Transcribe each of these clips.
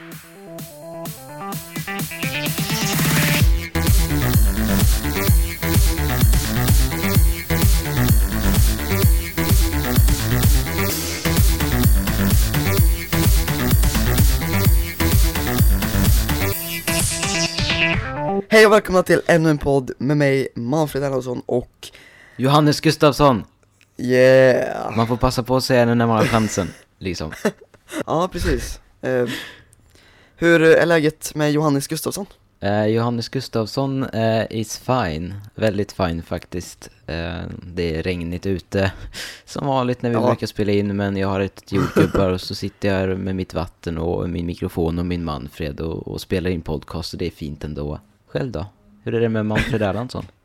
Hej och välkomna till ännu en podd med mig, Manfred Erlandsson och Johannes Gustafsson! yeah! Man får passa på att säga det när man har chansen, liksom. Ja, precis. Eh, hur är läget med Johannes Gustafsson? Eh, Johannes Gustafsson eh, is fine, väldigt fine faktiskt. Eh, det är regnigt ute, som vanligt när vi Ja. brukar spela in, men jag har ett jordgubbar och så sitter jag här med mitt vatten och min mikrofon och min Manfred och, och spelar in podcast och det är fint ändå. Själv då? Hur är det med Manfred Erlandsson?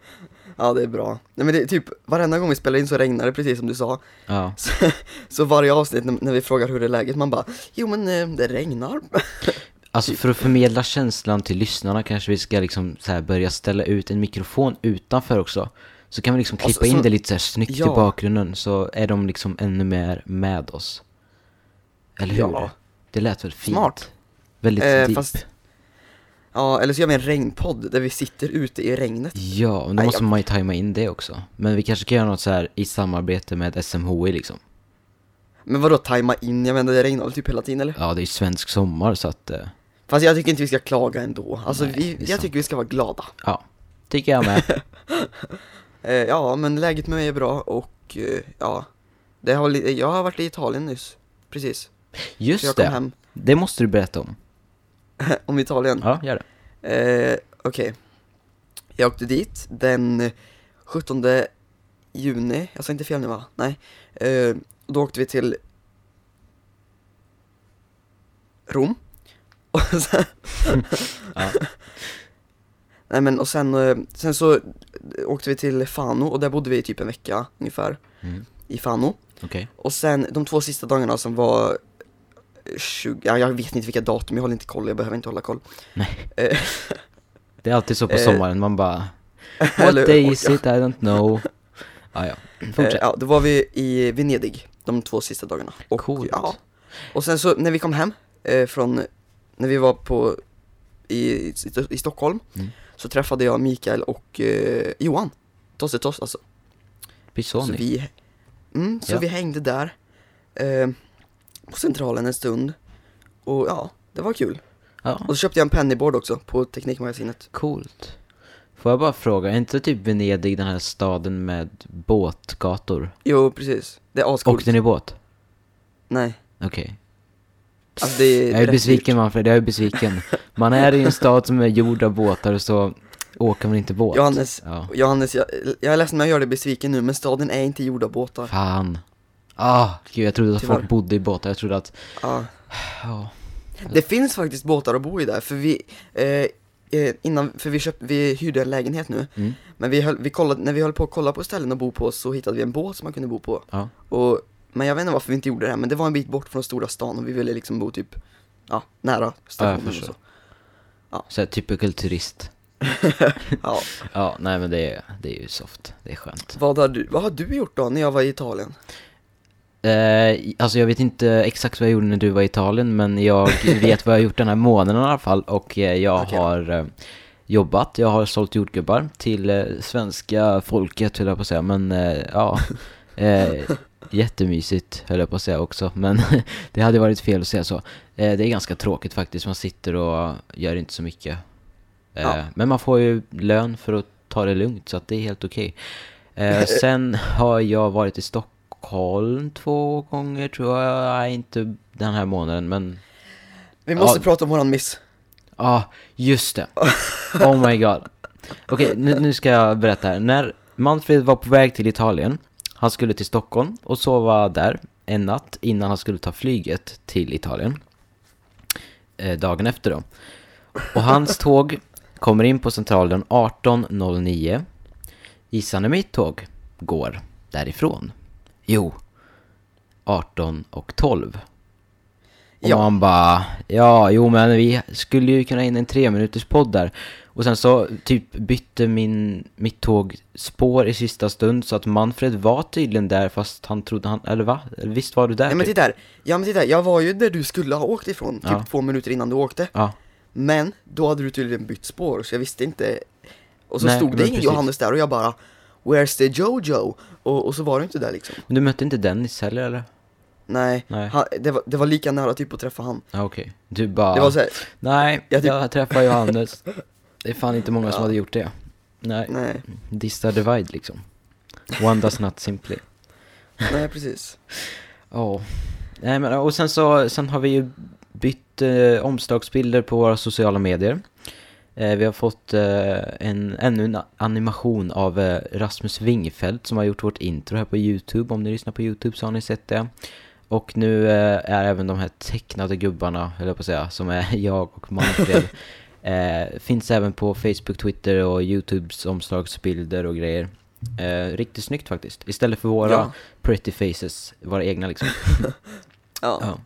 Ja, det är bra. Nej men det är typ, varenda gång vi spelar in så regnar det precis som du sa. Ja, Så, så varje avsnitt när, när vi frågar hur är läget, man bara, jo men eh, det regnar. Alltså för att förmedla känslan till lyssnarna kanske vi ska liksom så här börja ställa ut en mikrofon utanför också. Så kan vi liksom klippa Alltså, in så- det lite så här snyggt Ja. i bakgrunden så är de liksom ännu mer med oss. Eller hur? Ja. Det lät väl fint? Smart. Väldigt Eh, deep. fast- Ja, eller så gör vi en regnpodd där vi sitter ute i regnet. Ja, och då måste man ju tajma in det också. Men vi kanske kan göra något så här i samarbete med SMHI liksom. Men vadå tajma in? Jag menar det regnar väl typ hela tiden eller? Ja, det är ju svensk sommar så att, eh, Fast jag tycker inte vi ska klaga ändå. Alltså Nej, vi, jag sant. tycker vi ska vara glada. ja. Tycker jag med. Eh, ja, men läget med mig är bra och eh, ja, det har, jag har varit i Italien nyss, precis. Så jag Just kom det, hem det måste du berätta om. om Italien. Ja, gör det. Eh, Okej, jag åkte dit den 17 juni, jag sa inte fel nu va? Nej. Eh, då åkte vi till Rom. Och sen, Ja. nej men och sen, eh, sen så åkte vi till Fano och där bodde vi i typ en vecka ungefär, Mm. i Fano. Okej. Och sen de två sista dagarna som var 20, ja, jag vet inte vilka datum, jag håller inte koll, jag behöver inte hålla koll. Nej. Eh, Det är alltid så på Eh, sommaren, man bara What day is it? I don't know. Ah, ja, Eh, fortsätt. ja, då var vi i Venedig de två sista dagarna. Och, Coolt. Ja. Och sen så när vi kom hem eh, från, när vi var på, i, i, i Stockholm, Mm. så träffade jag Mikael och eh, Johan. Tosse Toss alltså. Så Pisoni. vi, mm, så Ja. vi hängde där, eh, på Centralen en stund. Och ja, det var kul. Ja, Och så köpte jag en pennyboard också på Teknikmagasinet. coolt. Får jag bara fråga, är inte typ Venedig den här staden med båtgator? Jo, precis. Det är ascoolt. Åkte ni båt? Nej. Okej. Alltså det är Jag är besviken. Manfred, jag är besviken. Man är i en stad som är gjord av båtar och så åker man inte båt. Johannes, Ja. Johannes, jag, jag är ledsen men jag gör dig besviken nu, men staden är inte gjord av båtar. Fan. Ah, gud jag trodde att Tyvärr. folk bodde i båtar, jag trodde att, Ja. ja. Det finns faktiskt båtar att bo i där, för vi, eh, eh, innan, för vi köpte, vi hyrde en lägenhet nu, Mm. men vi höll, vi kollade, när vi höll på att kolla på ställen att bo på så hittade vi en båt som man kunde bo på. Ja. Och, men jag vet inte varför vi inte gjorde det här, men det var en bit bort från stora stan och vi ville liksom bo typ, ja, nära stationen och förstår. så. Så här, typical turist. Ja. Ja, nej men det är, det är ju soft, det är skönt. Vad har du, vad har du gjort då när jag var i Italien? Eh, alltså jag vet inte exakt vad jag gjorde när du var i Italien, men jag vet vad jag har gjort den här månaden i alla fall. Och eh, jag Okej. har eh, jobbat, jag har sålt jordgubbar till eh, svenska folket höll jag på att säga. Men eh, ja, jättemysigt höll jag på att säga också. Men det hade varit fel att säga så. Eh, det är ganska tråkigt faktiskt, man sitter och gör inte så mycket. Eh, Ja. Men man får ju lön för att ta det lugnt, så att det är helt okej. Eh, sen har jag varit i Stockholm två gånger tror jag, Nej, inte den här månaden men Vi måste Ja. prata om våran miss. Ja, ah, just det. Oh my god. Okej, nu, nu ska jag berätta här. När Manfred var på väg till Italien, han skulle till Stockholm och sova där en natt innan han skulle ta flyget till Italien. Eh, dagen efter då. Och hans tåg kommer in på centralen 18.09. Gissa när mitt tåg går därifrån? Jo, 18 och 12. Och Ja. man bara, ja, jo men vi skulle ju kunna in en tre minuters podd där. Och sen så typ bytte min, mitt tåg spår i sista stund så att Manfred var tydligen där fast han trodde han, eller va? Visst var du där? Nej men typ? titta här, ja men titta här, jag var ju där du skulle ha åkt ifrån, typ Ja. två minuter innan du åkte Ja, Men, då hade du tydligen bytt spår, så jag visste inte Och så Nej, stod det ingen. Johannes där och jag bara Where's the Jojo? Och, och så var du inte där liksom men du mötte inte Dennis heller eller? Nej, Nej. Han, det, var, det var lika nära typ att träffa han Ja okej, du bara Det var så här, Nej, jag, Jag typ- träffade Johannes Det är fan inte många som Ja. hade gjort det Nej, nej, dista divide liksom One does not simply nej precis Ja, nej men och sen så, sen har vi ju bytt eh, omslagsbilder på våra sociala medier. Eh, vi har fått eh, en, ännu en animation av eh, Rasmus Wingfeldt som har gjort vårt intro här på YouTube. Om ni lyssnar på YouTube så har ni sett det. Och nu eh, är även de här tecknade gubbarna, höll jag på att säga, som är jag och Manfred. Eh, finns även på Facebook, Twitter och YouTubes omslagsbilder och grejer. Eh, riktigt snyggt faktiskt. Istället för våra Ja. pretty faces, våra egna liksom. Ja, Ja.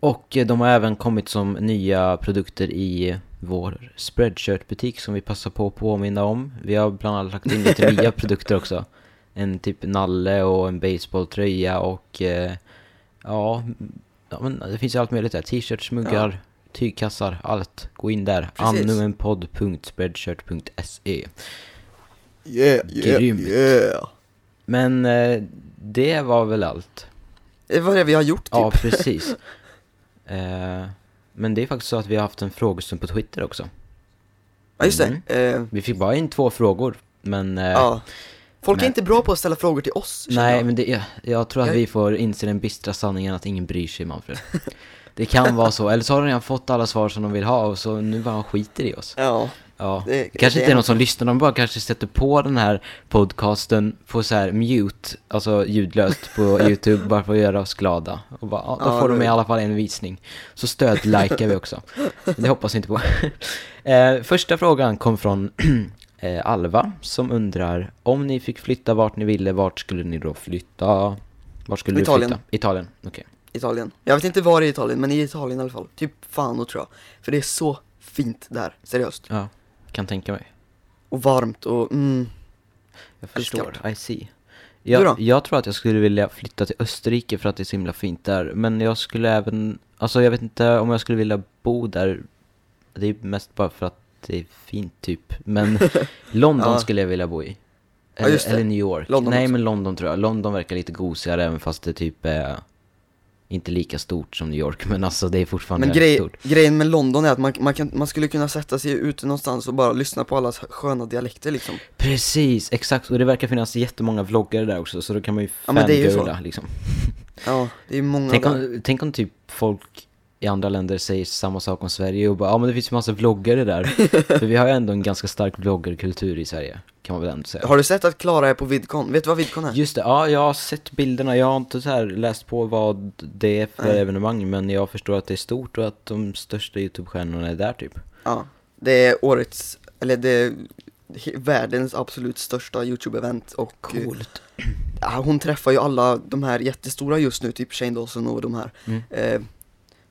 Och eh, de har även kommit som nya produkter i vår spreadshirt-butik som vi passar på att påminna om. Vi har bland annat lagt in lite nya produkter också. En typ nalle och en baseballtröja och eh, ja, ja, men det finns ju allt möjligt där. T-shirts, muggar, tygkassar, allt. Gå in där. Precis. annuenpodd.spreadshirt.se yeah, yeah, Grymt. yeah Men eh, det var väl allt. Det var det vi har gjort typ Ja, precis. eh, men det är faktiskt så att vi har haft en frågestund på Twitter också. Ja just det, Mm. eh, Vi fick bara in två frågor, men... Eh, ja Folk är men- inte bra på att ställa frågor till oss nej, jag. men det, jag, jag tror att Jag- vi får inse den bistra sanningen att ingen bryr sig, Manfred. det kan vara så, eller så har de redan fått alla svar som de vill ha och så nu bara skiter i oss. Ja, Ja, Det- det, kanske det inte är någon som lyssnar, de bara kanske sätter på den här podcasten på så här mute, alltså ljudlöst på YouTube bara för att göra oss glada. Och bara, ja, då Ja, får de i alla fall en visning. Så stöd-likar vi också. Det hoppas vi inte på. eh, första frågan kom från eh, Alva som undrar om ni fick flytta vart ni ville, vart skulle ni då flytta? Vart skulle Italien. du flytta? Italien, okej. Italien Jag vet inte var i Italien, men i Italien i alla fall Typ Fano tror jag För det är så fint där, seriöst Ja, kan tänka mig. Och varmt och mm, Jag Älskar förstår, I see. Jag, jag tror att jag skulle vilja flytta till Österrike för att det är så himla fint där. Men jag skulle även, alltså jag vet inte om jag skulle vilja bo där. Det är mest bara för att det är fint typ. Men London Ja. skulle jag vilja bo i. Ja, Eller, det. eller New York. London Nej också. men London tror jag. London verkar lite gosigare även fast det typ är inte lika stort som New York. Men alltså det är fortfarande Men grej, stort. grejen med London är att man, man, kan, man skulle kunna sätta sig ute någonstans och bara lyssna på allas sköna dialekter liksom Precis, exakt. Och det verkar finnas jättemånga vloggare där också. Så då kan man ju Ja, men det är ju så. fangirla liksom. Ja, det är många Tänk där om, tänk om typ folk i andra länder säger samma sak om Sverige och bara ja men det finns ju massa vloggare där. För vi har ju ändå en ganska stark vloggerkultur i Sverige, kan man väl ändå säga. Har du sett att Klara är på Vidcon? Vet du vad Vidcon är? Just det, ja jag har sett bilderna, jag har inte så här läst på vad det är för Nej. evenemang men jag förstår att det är stort och att de största YouTube-stjärnorna är där typ. Ja, det är årets, eller det är världens absolut största YouTube-event och Coolt. ja, hon träffar ju alla de här jättestora just nu, typ Shane Dawson och de här Mm. eh,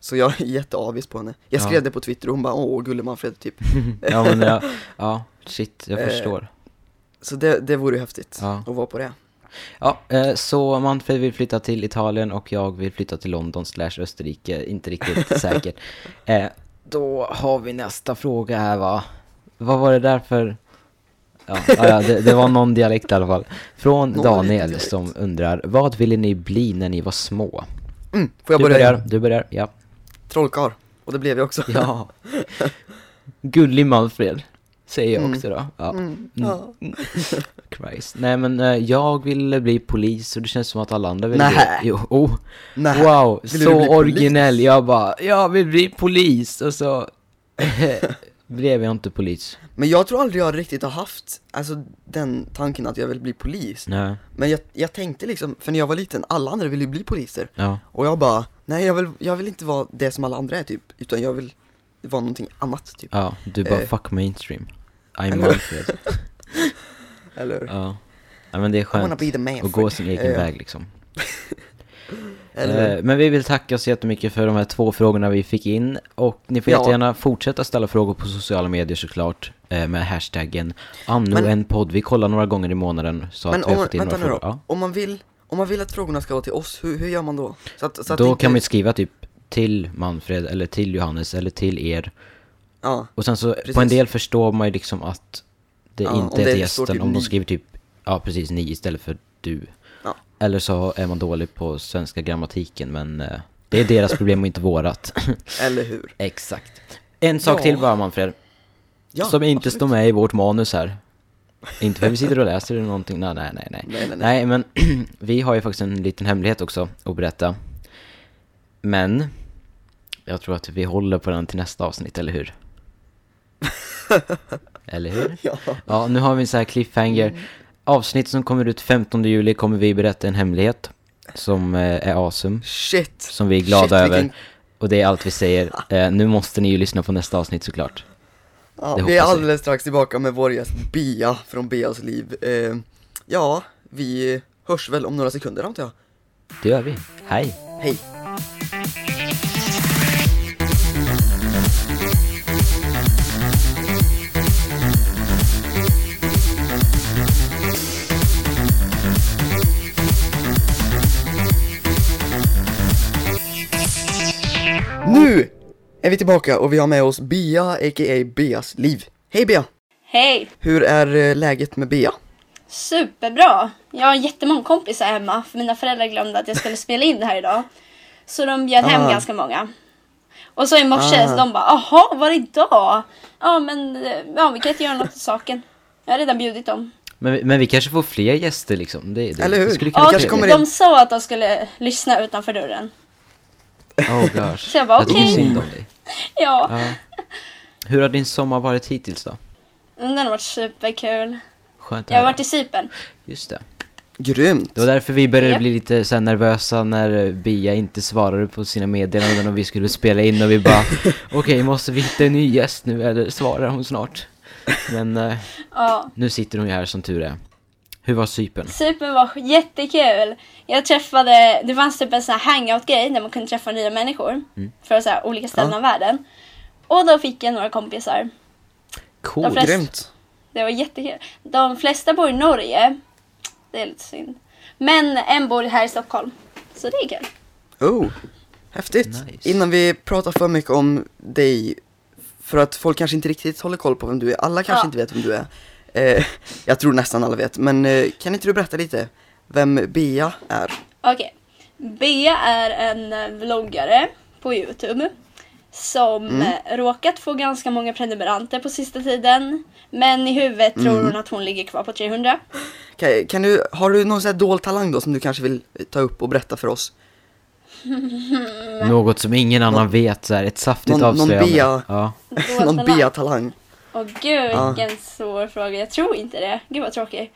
Så jag är jätteavis på henne Jag Ja. skrev det på Twitter och hon bara åh Gulle-Manfred typ ja men ja, ja shit, jag Eh, förstår. Så det, det vore ju häftigt Ja. att vara på det Ja, eh, så Manfred vill flytta till Italien och jag vill flytta till London slash Österrike, inte riktigt säkert. Eh, då har vi nästa fråga här va. Vad var det där för... Ja, ja, ja det, det var någon dialekt i alla fall. Från Någon Daniel som undrar, vad ville ni bli när ni var små? mm, Får jag du börja? börjar, igen? du börjar, ja. Trollkarl, och det blev jag också Ja. Gullig Manfred, säger jag Mm. också då. Ja. mm, ja. Christ. Nej men eh, jag ville bli polis och det känns som att alla andra vill Nähä. bli... Jo, oh. Nej, Wow, Vill så originell. polis? Jag bara, jag vill bli polis och så blev jag inte polis. Men jag tror aldrig jag riktigt har haft, alltså den tanken att jag vill bli polis Nej, Men jag, jag tänkte liksom, för när jag var liten, alla andra ville ju bli poliser ja. Och jag bara, nej jag vill, jag vill inte vara det som alla andra är typ Utan jag vill vara någonting annat typ Ja, du bara Eh. fuck mainstream. I'm Manfred. Eller hur? Ja. ja, men det är skönt att gå sin egen Eh, väg liksom. Eller? Eh, Men vi vill tacka så jättemycket för de här två frågorna vi fick in och ni får Ja. jättegärna fortsätta ställa frågor på sociala medier såklart. eh, med hashtaggen anno en podd. Vi kollar några gånger i månaden så Men att vi har fått in några nu då, frågor. Ja. om man vill, om man vill att frågorna ska vara till oss, hur, hur gör man då? Så att, så att Då inte, kan man skriva typ till Manfred eller till Johannes eller till er. Ja, Och sen så Precis. på en del förstår man ju liksom att det Ja, inte är till gästen typ om de ni. skriver typ, ja precis, ni istället för du. Ja. Eller så är man dålig på svenska grammatiken men eh, det är deras problem och inte vårat. eller hur? Exakt. En sak till bara Manfred, Ja, som inte absolut. står med i vårt manus här. Inte för att vi sitter och läser eller någonting, nej nej nej nej. Nej, nej, nej. Men vi har ju faktiskt en liten hemlighet också att berätta. Men jag tror att vi håller på den till nästa avsnitt, eller hur? eller hur? Ja. Ja, nu har vi en sån här cliffhanger. Avsnitt som kommer ut 15 juli kommer vi berätta en hemlighet som eh, är awesome, Shit! som vi är glada Shit, över. vilken- Och det är allt vi säger. Eh, nu måste ni ju lyssna på nästa avsnitt såklart. Ja, vi är alldeles strax tillbaka med vår gäst Bia från Bias liv. Eh, ja, vi hörs väl om några sekunder antar jag. Det gör vi. Hej! Hej! Är vi tillbaka och vi har med oss Bia, a.k.a. Bias liv. Hej Bia! Hej! Hur är eh, läget med Bia? Superbra! Jag har jättemånga kompisar hemma för mina föräldrar glömde att jag skulle spela in det här idag. Så de bjöd hem Ah. ganska många. Och så i morse Ah. så de bara Jaha, var det idag? Ja men eh, ja, vi kan inte göra något åt saken. Jag har redan bjudit dem. Men, vi- men vi kanske får fler gäster liksom. Det, det, Eller hur? Det skulle kunna Ja, in. de sa att de skulle lyssna utanför dörren. Oh gosh. Så jag bara, okej. synd om dig. Ja, Ja. Hur har din sommar varit hittills då? den har varit superkul. Skönt Jag har varit i Cypern. Just det. Grymt! Det var därför vi började Japp. bli lite så nervösa när Bia inte svarade på sina meddelanden och vi skulle spela in och vi bara Okej, måste vi hitta en ny gäst nu eller svarar hon snart? Men eh, Ja. nu sitter hon ju här som tur är. Hur var Cypern? Cypern var jättekul. Jag träffade, det fanns typ en sån här hangout-grej där man kunde träffa nya människor. För så här, olika ställen Ja. av världen. Och då fick jag några kompisar. Cool. De flesta- Grymt! Det var jättekul. De flesta bor i Norge. Det är lite synd. Men en bor här i Stockholm. Så det är kul. Oh, häftigt! Nice. Innan vi pratar för mycket om dig, för att folk kanske inte riktigt håller koll på vem du är, alla kanske Ja. inte vet vem du är. Eh, jag tror nästan alla vet, men eh, kan inte du berätta lite vem Bea är? Okej. Bea är en eh, vloggare på Youtube. Som Mm. råkat få ganska många prenumeranter på sista tiden. Men i huvudet tror Mm. hon att hon ligger kvar på 300. Kan, kan du, har du någon sån här dold talang då som du kanske vill ta upp och berätta för oss? Något som ingen annan vet, så här, ett saftigt Någon- någon avslöjande. Bia. Ja. någon. Bea-talang? Åh gud Ja. vilken svår fråga. Jag tror inte det. Gud vad tråkigt.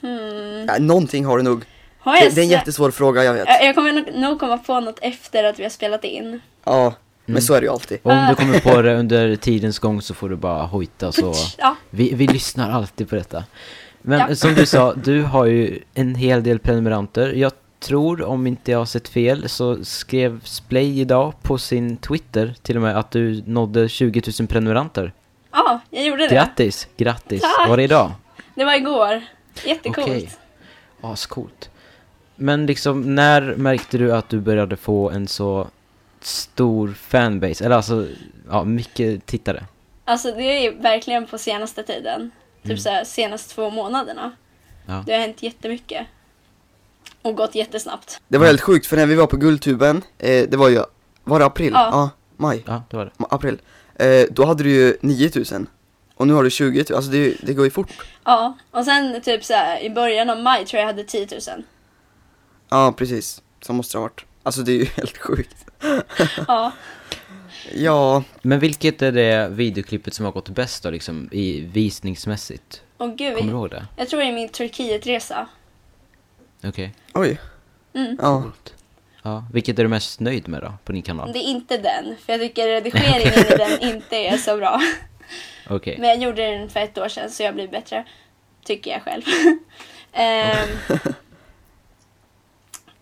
Hmm. Ja, någonting har du nog. Har Det, jag, det är en jättesvår fråga, jag vet. jag, jag kommer nog, komma på något efter att vi har spelat in. Ja, men Mm. så är det ju alltid. Om du kommer på det under tidens gång så får du bara hojta så. Ja, Vi, vi lyssnar alltid på detta. Men Ja. som du sa, du har ju en hel del prenumeranter. Jag tror, om inte jag har sett fel, så skrev Splay idag på sin Twitter till och med att du nådde 20 000 prenumeranter. Ja jag gjorde det. Grattis! Grattis! Tack. Var det idag? Det var igår. Jättecoolt. Okej. Ascoolt. Men liksom, när märkte du att du började få en så stor fanbase? Eller alltså, ja, mycket tittare. Alltså det är ju verkligen på senaste tiden. Typ så här, senaste två månaderna. Mm. Ja. Det har hänt jättemycket. Och gått jättesnabbt. Det var helt sjukt, för när vi var på Guldtuben, eh, det var ju, var det april? Ja. maj, Ja, det var det. April. Eh, då hade du ju 9000. Och nu har du 20 000, alltså det, det går ju fort. Ja, och sen typ så här, i början av maj tror jag jag hade 10 000. Ja, precis. Så måste det ha varit. Alltså det är ju helt sjukt. Ja, Ja, Men vilket är det videoklippet som har gått bäst då, liksom, i visningsmässigt? och gud. Kommer du ihåg det? Jag tror det är min Turkietresa. Okej. oj. Mm. Ja. Coolt. Ja, vilket är du mest nöjd med då, på din kanal? Det är inte den, för jag tycker redigeringen i den inte är så bra. Okej. Men jag gjorde den för ett år sedan så jag blir bättre. Tycker jag själv. Ehm,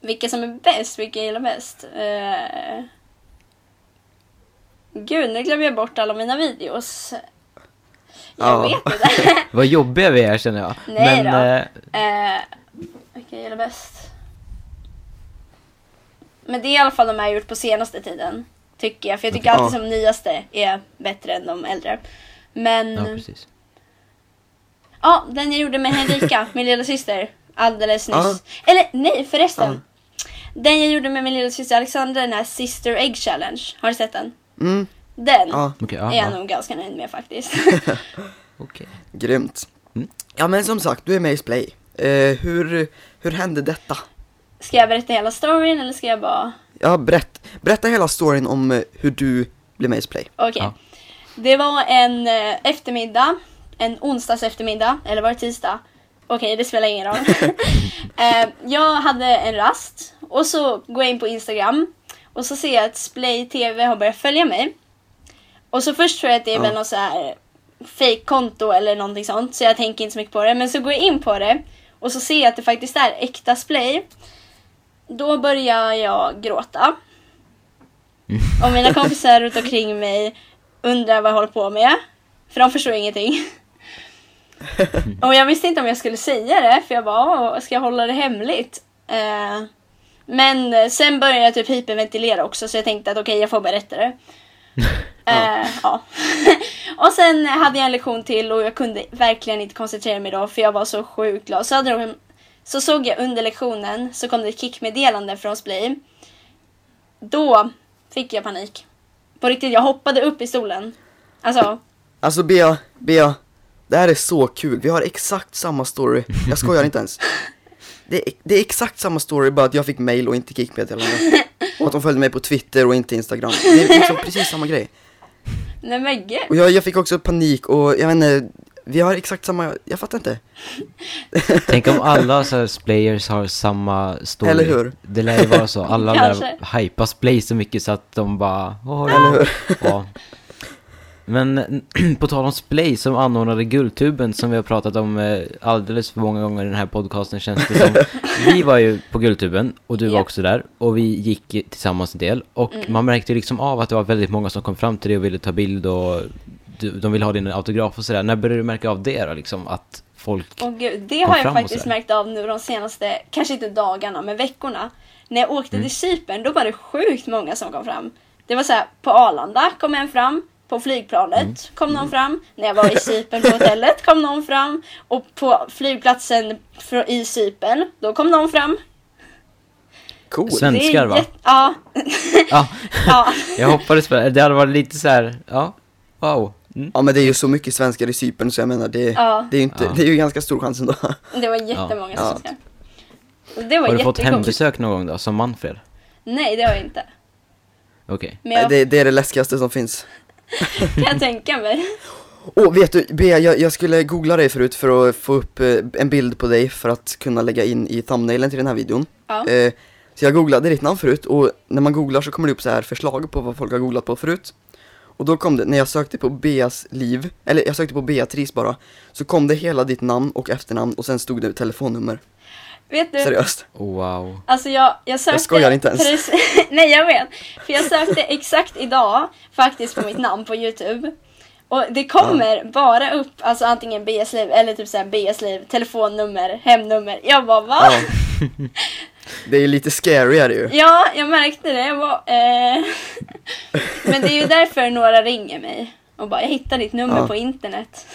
vilka som är bäst, vilka jag gillar bäst? Uh, gud, nu glömmer jag bort alla mina videos. Jag Ja. vet inte. Vad jobbiga vi är känner jag. Nej Men, då. eh, eh, vilka gillar bäst? Men det är i alla fall de jag har gjort på senaste tiden. Tycker jag. För jag tycker Ja. alltid som nyaste är bättre än de äldre. Men ja, ja, precis. den jag gjorde med Henrika, min lilla syster alldeles nyss. Ja. Eller nej förresten. Den jag gjorde med min lilla syster Alexandra, den här Sister Egg Challenge. Har du sett den? Mm, Den ja, Okej, ja, är jag ja. nog ganska nöjd med faktiskt. Okej. grymt. Mm. Ja men som sagt, du är med i Splay. Eh, hur, hur hände detta? Ska jag berätta hela storyn eller ska jag bara... Ja, berätt, berätta hela storyn om eh, hur du blev med i Splay. Okej. Ja. Det var en eh, eftermiddag, en onsdags eftermiddag, eller var det tisdag? Okej, det spelar ingen roll. eh, jag hade en rast och så går jag in på Instagram och så ser jag att Splay TV har börjat följa mig. Och så först tror jag att det är Ja. väl något så här fake-konto eller någonting sånt, så jag tänker inte så mycket på det. Men så går jag in på det och så ser jag att det faktiskt är äkta Splay. Då börjar jag gråta. Och mina kompisar runt omkring mig undrar vad jag håller på med. För de förstår ingenting. Och jag visste inte om jag skulle säga det, för jag bara, "Åh, ska jag hålla det hemligt? Eh, men sen började jag typ hyperventilera också, så jag tänkte att okej, jag får berätta det. Eh, ja. och sen hade jag en lektion till och jag kunde verkligen inte koncentrera mig då, för jag var så sjukt glad. Så, hade de, så såg jag under lektionen, så kom det ett kickmeddelande från Splay. Då fick jag panik. På riktigt, jag hoppade upp i stolen. Alltså, Alltså Bea, Bea, det här är så kul. Vi har exakt samma story. Jag skojar inte ens. Det är, det är exakt samma story, bara att jag fick mail och inte kickmeddelande. Och att de följde mig på Twitter och inte Instagram. Det är liksom precis samma grej. nej men gud. Och jag, jag fick också panik och jag vet inte, vi har exakt samma, jag fattar inte. Tänk om alla så här splayers har samma story. Eller hur? Det lär ju vara så. Alla lär hypa splay så mycket så att de bara... "Åh, Eller hur? Ja. Men på tal om Splay som anordnade Guldtuben som vi har pratat om eh, alldeles för många gånger i den här podcasten känns det som. Vi var ju på Guldtuben och du var Ja. också där och vi gick tillsammans en del och man märkte liksom av att det var väldigt många som kom fram till dig och ville ta bild och du, de ville ha din autograf och sådär. När började du märka av det då liksom? Att folk... Åh gud, det kom har jag faktiskt märkt av nu de senaste, kanske inte dagarna, men veckorna. När jag åkte Mm. till Cypern, då var det sjukt många som kom fram. Det var så här, på Arlanda kom en fram, på flygplanet Mm. kom någon fram, när jag var i Cypern på hotellet kom någon fram, och på flygplatsen i Cypern, då kom någon fram. Cool. Det Svenskar, va? Ja, Ja, ja. jag hoppades på det. Det hade varit lite så här, ja, wow. Mm. Ja men det är ju så mycket svenskar i Cypern så jag menar det, Ja. det är ju inte, Ja. det är ju ganska stor chans ändå. det var jättemånga Ja. svenskar. Det var Har du fått hembesök någon gång då, som Manfred? Nej, det har jag inte. Okej. Men jag Det, det är det läskigaste som finns. kan jag tänka mig. Åh, vet du, Bea, jag, jag skulle googla dig förut för att få upp eh, en bild på dig för att kunna lägga in i thumbnailen till den här videon. Ja. Eh, så jag googlade ditt namn förut och när man googlar så kommer det upp så här förslag på vad folk har googlat på förut. Och då kom det, när jag sökte på Beas liv, eller jag sökte på Beatrice bara, så kom det hela ditt namn och efternamn och sen stod det telefonnummer. Vet du, Seriöst. Wow. Alltså jag, jag sökte... skojar inte ens. Precis, nej jag vet. För jag sökte exakt idag faktiskt på mitt namn på Youtube. Och det kommer bara upp alltså antingen BS liv eller typ såhär BS liv, telefonnummer, hemnummer. Jag bara va? Ja. Det är lite scary är det ju. Ja, jag märkte det. Jag bara, eh... Men det är ju därför några ringer mig. Och bara, jag hittade ditt nummer Ja. på internet.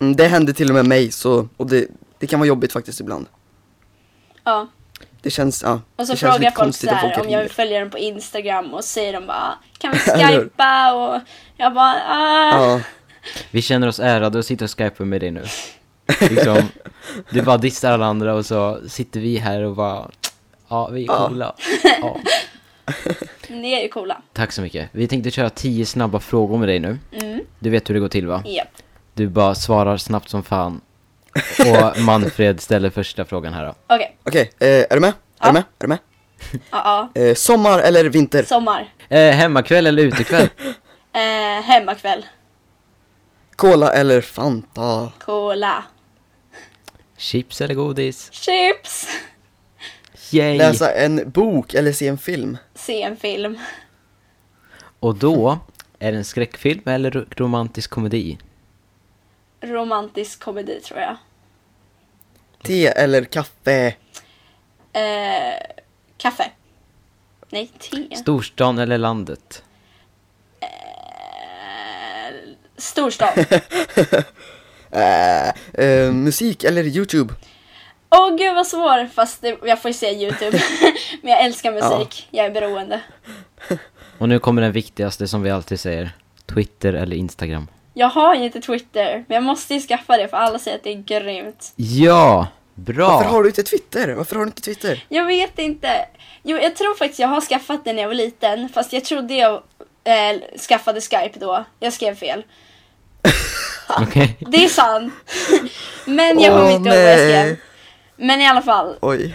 Mm, det hände till och med mig så, och det, det kan vara jobbigt faktiskt ibland. Ja. Det känns, ja, Och så det känns frågar folk att såhär folk om jag vill följa dem på Instagram och säger de bara Kan vi skypa? Och jag bara ah. Ja, Vi känner oss ärade och sitter och skypar med dig nu. Liksom, du bara dissar alla andra och så sitter vi här och bara, ja vi är coola. Ja. Ni är ju coola. Tack så mycket. Vi tänkte köra tio snabba frågor med dig nu. Mm. Du vet hur det går till va? Japp. Du bara svarar snabbt som fan. Och Manfred ställer första frågan här då. Okej. okej, eh, är du med? Är Ja. du med? Är du med? Ja, ja. Eh, sommar eller vinter? Sommar. Eh, hemmakväll eller utekväll? Eh, hemmakväll. Cola eller Fanta? Cola. Chips eller godis? Chips. Yay! Läsa en bok eller se en film? Se en film. Och då, är det en skräckfilm eller ro- romantisk komedi? romantisk komedi tror jag. Te eller kaffe? Eh, kaffe. Nej, te. Storstan eller landet? Eh, storstad. Äh, musik eller YouTube? Åh gud vad svår, fast det, jag får ju säga YouTube. Men jag älskar musik, jag är beroende. Och nu kommer den viktigaste som vi alltid säger. Twitter eller Instagram? Jag har ju inte Twitter, men jag måste ju skaffa det för alla säger att det är grymt. Ja! Bra! Varför har du inte Twitter? Varför har du inte Twitter? Jag vet inte. Jo, jag tror faktiskt jag har skaffat det när jag var liten, fast jag trodde jag eh, skaffade Skype då. Jag skrev fel. Okej. Det är sant. men jag Åh, kommer inte ihåg vad jag skrev. Men i alla fall, Oj.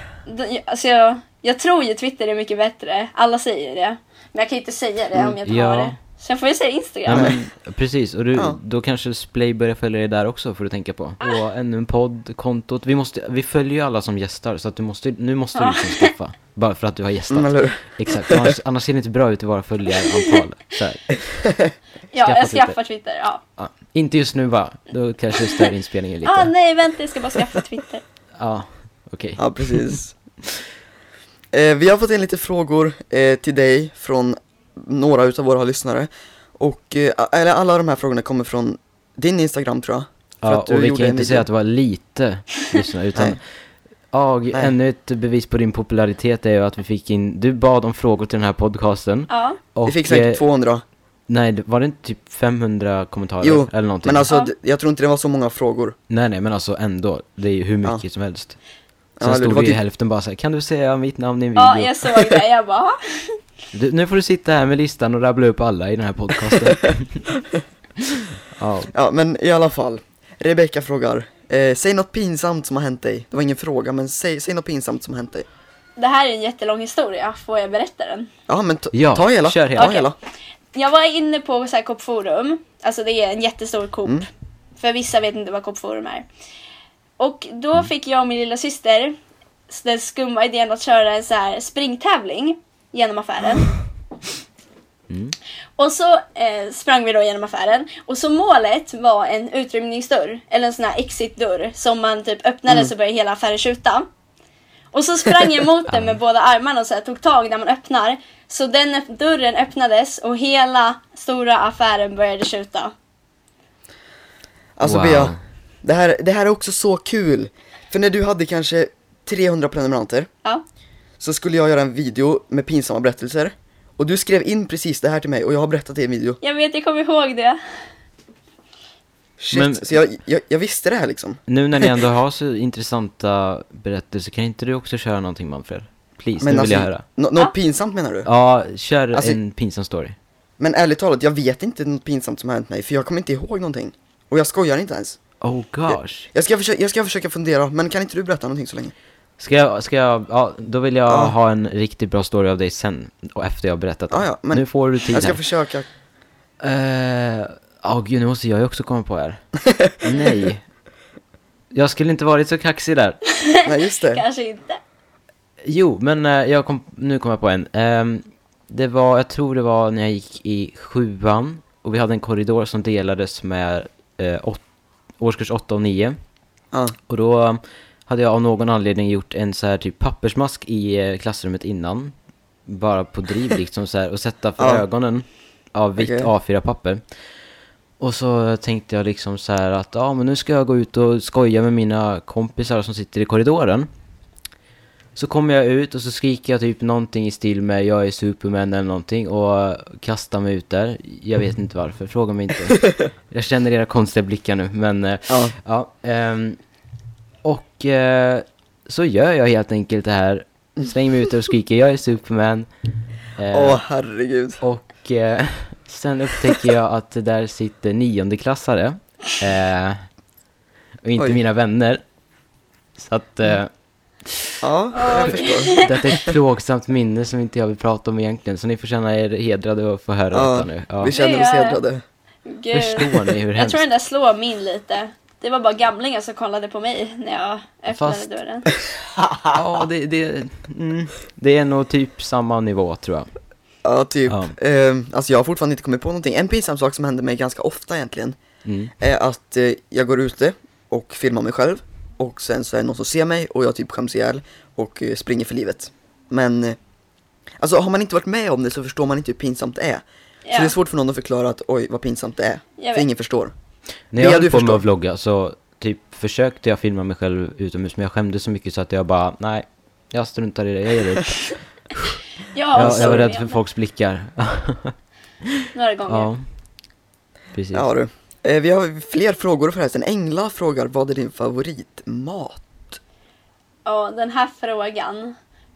alltså jag, jag tror ju Twitter är mycket bättre. Alla säger det. Men jag kan inte säga det om jag inte ja. har det. Så jag får säga Ja, Instagram. men, precis, och du, Ja. då kanske Splay börjar följa dig där också får du tänka på. Och ännu en podd, kontot. Vi, måste, vi följer ju alla som gästar så att du måste, nu måste du Ja. liksom skaffa. Bara för att du har gästat. Mm? Exakt, annars, annars ser det inte bra ut i våra följarantal. Så här. ja, skaffa jag Twitter. skaffar Twitter. Ja. Ja. Inte just nu va? Då kanske det stör inspelningen lite. Ah, nej, vänta, jag ska bara skaffa Twitter. Ja, okej. Ja, precis. eh, vi har fått in lite frågor eh, till dig från några utav våra lyssnare. Och, eh, eller alla de här frågorna kommer från din Instagram tror jag. Ja, och vi kan inte video. säga att det var lite lyssnare, utan Nej. Ja, Nej. ännu ett bevis på din popularitet är ju att vi fick in, du bad om frågor till den här podcasten Ja, och Vi fick säkert eh, 200. Nej, det- var det inte typ 500 kommentarer Jo, eller någonting? Men alltså, Ja. jag tror inte det var så många frågor. Nej, nej, men alltså ändå, det är ju hur mycket Ja. som helst. Ja, Sen det stod var vi i typ- hälften bara såhär, kan du säga mitt namn i en video? ja jag såg det. Jag bara. du, nu får du sitta här med listan och rabbla upp alla i den här podcasten. ja, Ja, men i alla fall. Rebecka frågar, eh, säg något pinsamt som har hänt dig. Det var ingen fråga, men säg, säg något pinsamt som har hänt dig. det här är en jättelång historia. Får jag berätta den? Ja, men Ja, ta hela. kör hela. Ta Okej. hela. Jag var inne på så här Coop Forum. Alltså det är en jättestor Coop. Mm. För vissa vet inte vad Coop Forum är. Och då fick jag och min lilla syster den skumma idén att köra en så här springtävling genom affären. Mm. Och så eh, sprang vi då genom affären. Och så målet var en utrymningsdörr. Eller en sån här exitdörr. Som man typ öppnade Mm. så började hela affären tjuta. Och så sprang jag mot den med båda armarna och så här, tog tag när man öppnar. Så den dörren öppnades och hela stora affären började tjuta. Alltså Wow. Bea, det här, det här är också så kul. För när du hade kanske 300 prenumeranter Ja. Så skulle jag göra en video med pinsamma berättelser. Och du skrev in precis det här till mig och jag har berättat det i en video. Jag vet, jag kommer ihåg det. Shit, Men- så jag, jag, jag visste det här liksom. nu när ni ändå har så intressanta berättelser, kan inte du också köra någonting Manfred? Please, Men nu alltså, vill jag höra. nå- något Ja. pinsamt menar du? Ja, kör Alltså- en pinsam story. Men ärligt talat, jag vet inte något pinsamt som har hänt mig för jag kommer inte ihåg någonting. Och jag skojar inte ens. Oh gosh. Jag ska, försöka, jag ska försöka fundera, men kan inte du berätta någonting så länge? Ska jag, ska jag, ja, då vill jag Ja. ha en riktigt bra story av dig sen, och efter jag har berättat den. Ja, ja, men nu får du tid Jag ska här. försöka. Eh, Ja, gud, nu måste jag ju också komma på här. Nej. Jag skulle inte varit så kaxig där. Nej, just det. Kanske inte. Jo, men eh, jag kom, nu kom jag på en. Ehm, det var, jag tror det var när jag gick i sjuan, och vi hade en korridor som delades med eh, åt, årskurs 8 och 9. Ja, Och då hade jag av någon anledning gjort en så här typ pappersmask i eh, klassrummet innan. Bara på driv liksom så här och sätta för Ja. ögonen av vitt Okej. A4-papper. Och så tänkte jag liksom så här att ja men nu ska jag gå ut och skoja med mina kompisar som sitter i korridoren. Så kommer jag ut och så skriker jag typ någonting i stil med jag är Superman eller någonting och kastar mig ut där. Jag vet inte varför, fråga mig inte. Jag känner era konstiga blickar nu men eh, ja. Ja, ehm, och eh, så gör jag helt enkelt det här. Slänger mig ut och skriker jag är Superman. Eh, Åh herregud. och eh, sen upptäcker jag att det där sitter niondeklassare. Eh, och inte Oj. mina vänner. Så att eh, Ja, jag förstår. det är ett plågsamt minne som inte jag vill prata om egentligen. Så ni får känna er hedrade att få höra Ja, detta nu. Ja. Vi känner oss hedrade. Gud. Förstår ni hur Jag hemskt? tror den där slår min lite. Det var bara gamlingar som kollade på mig när jag öppnade Fast- dörren. Ja, det, det, mm, det är nog typ samma nivå tror jag. Ja, typ. Ja. Ehm, alltså jag har fortfarande inte kommit på någonting. En pinsam sak som hände mig ganska ofta egentligen. Mm. är att eh, jag går ute och filmar mig själv och sen så är det någon som ser mig och jag typ skäms ihjäl och eh, springer för livet. Men, eh, alltså har man inte varit med om det så förstår man inte hur pinsamt det är. Så Ja. det är svårt för någon att förklara att oj vad pinsamt det är. Jag För vet. ingen förstår. När jag höll på med att vlogga så typ försökte jag filma mig själv utomhus men jag skämdes så mycket så att jag bara, nej, jag struntar i det, jag ger upp. Ja, jag, så jag var är rädd för folks blickar. Några gånger. ja. Precis. Ja du. Eh, vi har fler frågor förresten. Engla frågar vad är din favoritmat? Ja, den här frågan.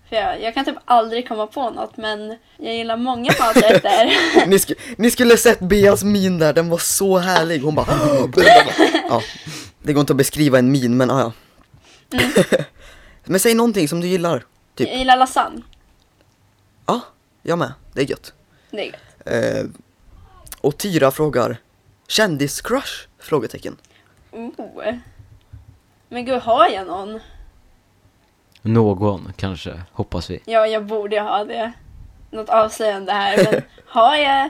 För jag, jag kan typ aldrig komma på något men jag gillar många maträtter. ni, sk ni skulle sett Beas min där, den var så härlig. Hon bara ja, Det går inte att beskriva en min men ah, ja. men säg någonting som du gillar. Typ. Jag gillar lasagne. Ja, jag med. Det är gött. Det är gött. Eh, och Tyra frågar Kändiscrush? Frågetecken. Oh. Men gud, har jag någon? Någon kanske, hoppas vi. Ja, jag borde ha det. Något avslöjande här, men har jag?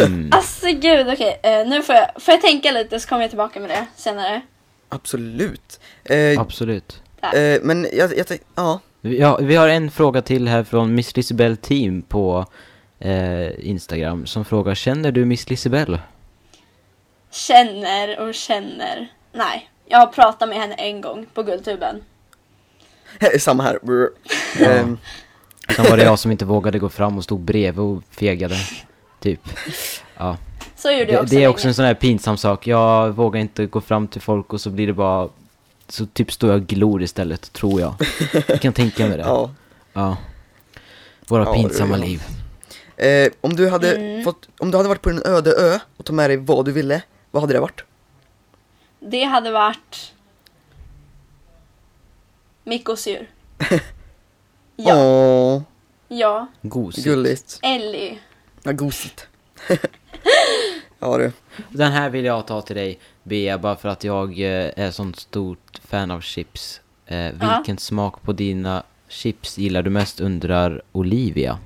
Mm. Alltså gud, okej. eh, nu får jag, får jag tänka lite så kommer jag tillbaka med det senare. Absolut. Eh, Absolut. eh, men jag, jag tänkte, ja. Vi, ja, vi har en fråga till här från Miss Lisabel Team på eh, Instagram som frågar Känner du Miss Lisabel? Känner och känner. Nej, jag har pratat med henne en gång på Guldtuben. Samma här. Ehm, Sen var det jag som inte vågade gå fram och stod bredvid och fegade. Typ. Ja. Så gjorde jag Det, också det är också en sån här pinsam sak. Jag vågar inte gå fram till folk och så blir det bara... Så typ står jag och glor istället, tror jag. Jag kan tänka mig det. ja. Ja. Våra Ja, pinsamma det liv. Eh, om, du hade Mm. fått, om du hade varit på en öde ö och tagit med dig vad du ville, vad hade det varit? Det hade varit... Mikrosur. Ja, Åh, ja. Gosigt. gulligt. Ellie. Ja, gosigt. ja du. Den här vill jag ta till dig, Bea, bara för att jag eh, är sånt stort fan av chips. Eh, vilken smak på dina chips gillar du mest, undrar Olivia.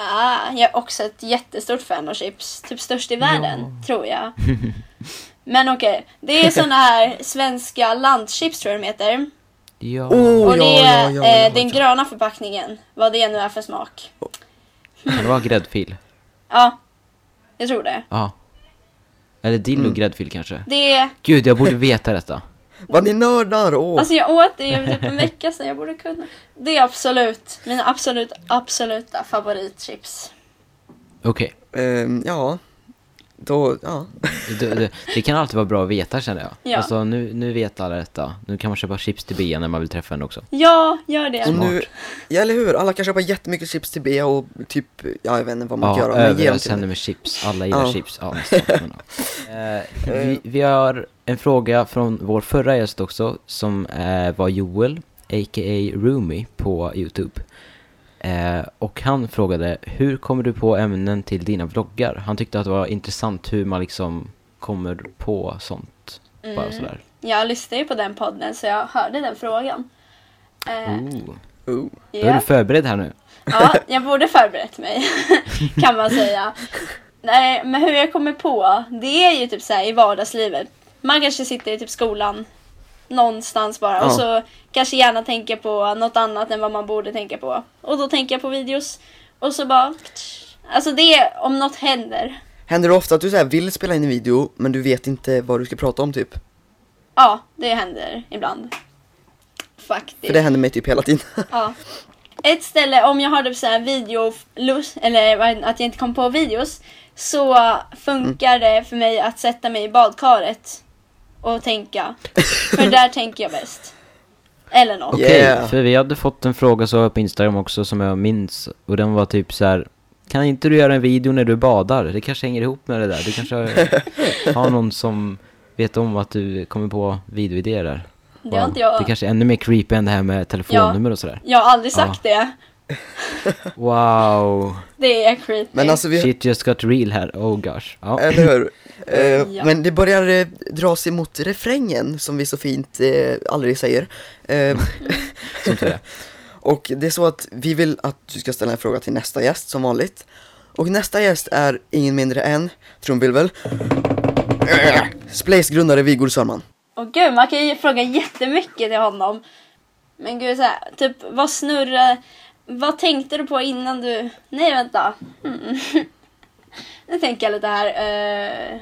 Ah, jag är också ett jättestort fan av chips. Typ störst i världen, tror jag. Men okej, det är såna här svenska landchips tror jag de heter. Ja. Oh, Och det ja, är ja, ja, eh, den gröna förpackningen. Vad det nu är för smak. Kan det vara gräddfil? Ja, jag tror det. Ja. Eller dill och Mm. gräddfil kanske? Det är... Gud, jag borde veta detta. Vad ni nördar, åh. Alltså jag åt det för typ en vecka sedan, jag borde kunna. Det är absolut mina absolut, absoluta favoritchips. Okej. Ehm, ja. Då, ja. Det, det, det kan alltid vara bra att veta känner jag. Ja. Alltså nu, nu vet alla detta. Nu kan man köpa chips till Bea när man vill träffa henne också. Ja, gör det. Och nu, ja eller hur, alla kan köpa jättemycket chips till Bea och typ, ja jag vet inte vad man Ja, kan göra. Men ge dem överös till henne henne. med chips. Alla gillar Ja. chips. Ja, nästan. Men, ja. Eh, vi, vi har en fråga från vår förra gäst också, som eh, var Joel, a.k.a. Roomy, på Youtube. Eh, och han frågade, hur kommer du på ämnen till dina vloggar? Han tyckte att det var intressant hur man liksom kommer på sånt. Bara Mm. sådär. Jag lyssnade ju på den podden så jag hörde den frågan. Eh, Ooh. Oh. Då är ja. du förberedd här nu. ja, jag borde förberett mig kan man säga. Nej, men hur jag kommer på, det är ju typ så här i vardagslivet. Man kanske sitter i typ skolan någonstans bara och Ja. så kanske gärna tänker på något annat än vad man borde tänka på. Och då tänker jag på videos och så bara... Alltså det är om något händer. Händer det ofta att du så här vill spela in en video men du vet inte vad du ska prata om typ? Ja, det händer ibland. Faktiskt. För det händer mig typ hela tiden. Ja. Ett ställe, om jag har typ så här video, eller att jag inte kom på videos, så funkar det för mig att sätta mig i badkaret och tänka. För där tänker jag bäst. Eller något. Okej, Yeah. för vi hade fått en fråga så på Instagram också som jag minns. Och den var typ så här. Kan inte du göra en video när du badar? Det kanske hänger ihop med det där. Du kanske har, någon som vet om att du kommer på videoidéer där. Det inte jag. Det kanske är ännu mer creepy än det här med telefonnummer och sådär. Jag har aldrig sagt det. Wow. Det är creepy. Men alltså vi, Shit just got real här. Oh gosh. Ja. eller hur? Eh, Ja. Men det börjar eh, dra sig mot refrängen som vi så fint eh, aldrig säger. Eh, och det är så att vi vill att du ska ställa en fråga till nästa gäst som vanligt. Och nästa gäst är ingen mindre än, trumvirvel, Splays grundare Viggo Sörman. Och gud, man kan ju fråga jättemycket till honom. Men gud, så här, typ vad snurrar... Vad tänkte du på innan du... Nej, vänta. Mm. Nu tänker jag lite här. eh,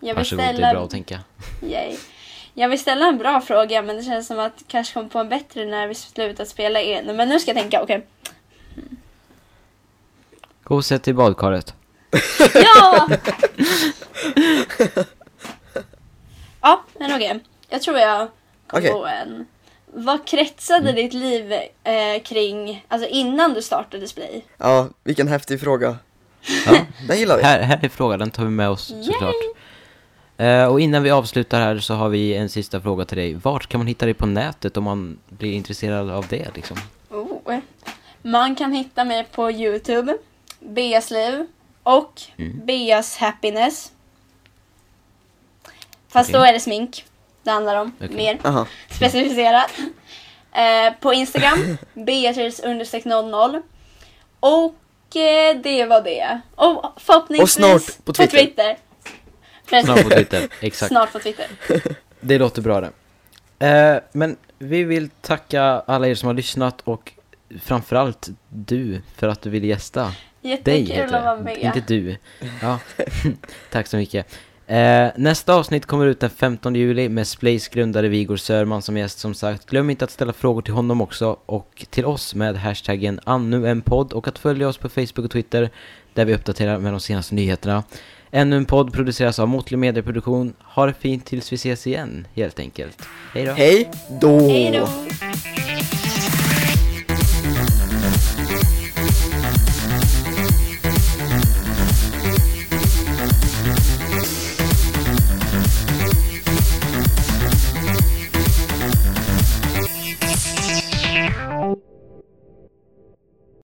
jag vill Varsågod, det är ställa... bra att tänka. Yay. Jag vill ställa en bra fråga men det känns som att kanske kommer på en bättre när vi slutat spela in. Men nu ska jag tänka, okej. Gå och sätt dig i badkaret. Ja! ja, men okej. Jag tror jag kom Okej. på en. Vad kretsade ditt liv eh, kring, alltså innan du startade Splay? Ja, vilken häftig fråga. Ja. Den gillar vi. Här, här är frågan, den tar vi med oss såklart. Eh, och innan vi avslutar här så har vi en sista fråga till dig. Vart kan man hitta dig på nätet om man blir intresserad av det liksom? Oh. Man kan hitta mig på Youtube, Beas liv och Mm. Beas happiness. Fast Okej. då är det smink det handlar om, Okej. mer Aha. specificerat. Eh, på Instagram, Beatrice understreck 00. Och eh, det var det. Och förhoppningsvis Och snart på Twitter. Twitter. Förresten, Snart på Twitter, exakt. Snart på Twitter. Det låter bra det. Eh, men vi vill tacka alla er som har lyssnat och framförallt du för att du ville gästa. Dig Jättekul heter att vara med. inte du. Ja, tack så mycket. Eh, nästa avsnitt kommer ut den 15 juli med Splays grundare Vigor Sörman som gäst som sagt. Glöm inte att ställa frågor till honom också och till oss med hashtaggen annuenpodd och att följa oss på Facebook och Twitter där vi uppdaterar med de senaste nyheterna. Ännu en podd produceras av Måttlig Medieproduktion. Ha det fint tills vi ses igen, helt enkelt. Hej då! Hej då! Hej då!